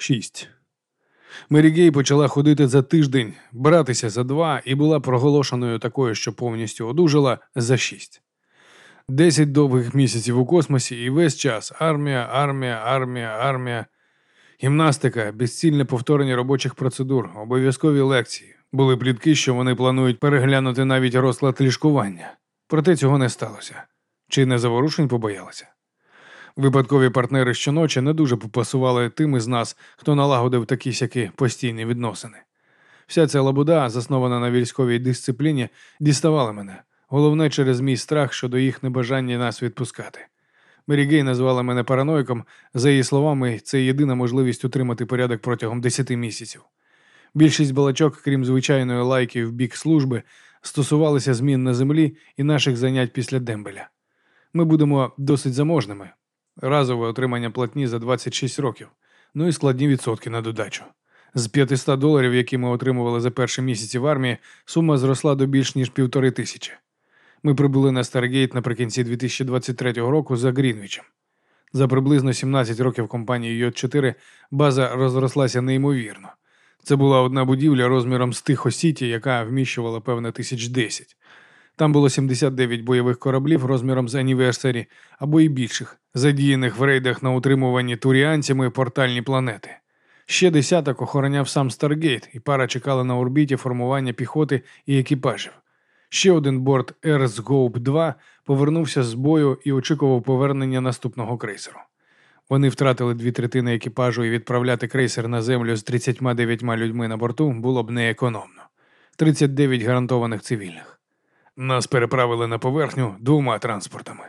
Шість. Мері Гей почала ходити за тиждень, братися за два і була проголошеною такою, що повністю одужала за шість. Десять довгих місяців у космосі і весь час армія, армія, армія, армія. Гімнастика, безцільне повторення робочих процедур, обов'язкові лекції. Були плітки, що вони планують переглянути навіть розклад ліжкування. Проте цього не сталося. Чи не заворушень побоялися? Випадкові партнери щоночі не дуже попасували тим із нас, хто налагодив такі сякі постійні відносини. Вся ця лабуда, заснована на військовій дисципліні, діставала мене, головне через мій страх щодо їх небажання нас відпускати. Мері Гей назвала мене параноїком, за її словами, це єдина можливість утримати порядок протягом 10 місяців. Більшість балачок, крім звичайної лайки в бік служби, стосувалися змін на землі і наших занять після дембеля. Ми будемо досить заможними. Разове отримання платні за 26 років, ну і складні відсотки на додачу. З 500 доларів, які ми отримували за перші місяці в армії, сума зросла до більш ніж півтори тисячі. Ми прибули на Старгейт наприкінці 2023 року за Грінвічем. За приблизно 17 років кампанії Йод-4 база розрослася неймовірно. Це була одна будівля розміром з Тихо Сіті, яка вміщувала певне тисяч десять. Там було 79 бойових кораблів розміром з Anniversary або і більших, задіяних в рейдах на утримувані тауріанцями портальні планети. Ще десяток охороняв сам Старгейт, і пара чекала на орбіті формування піхоти і екіпажів. Ще один борт Earth 2 повернувся з бою і очікував повернення наступного крейсеру. Вони втратили дві третини екіпажу і відправляти крейсер на землю з 39 людьми на борту було б неекономно. 39 гарантованих цивільних. Нас переправили на поверхню двома транспортами.